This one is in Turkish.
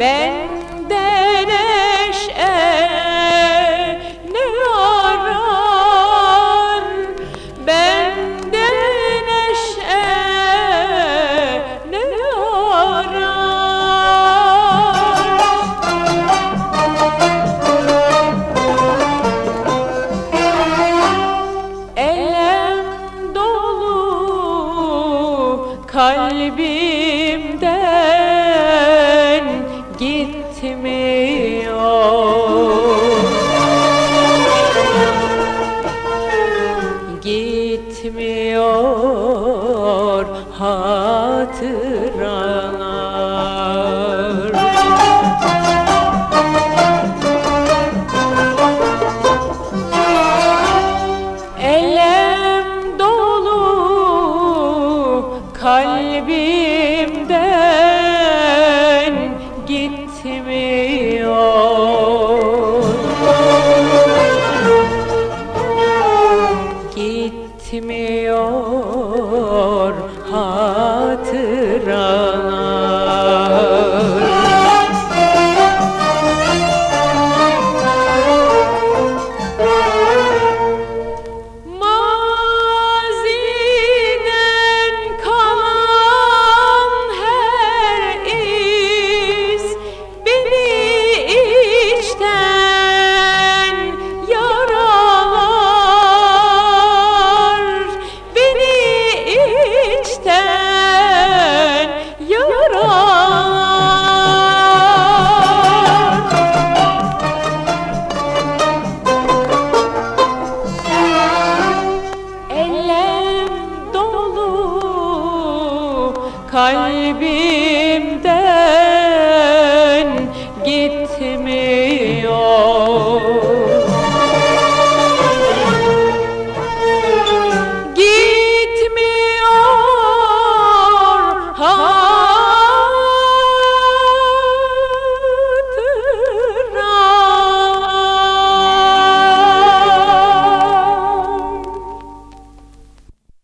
Benden eşe ne arar? Benden eşe ne arar? Elem dolu kalbim gitmiyor Gitmiyor hatıralar. Elem dolu kalbim kalbimden gitmiyor.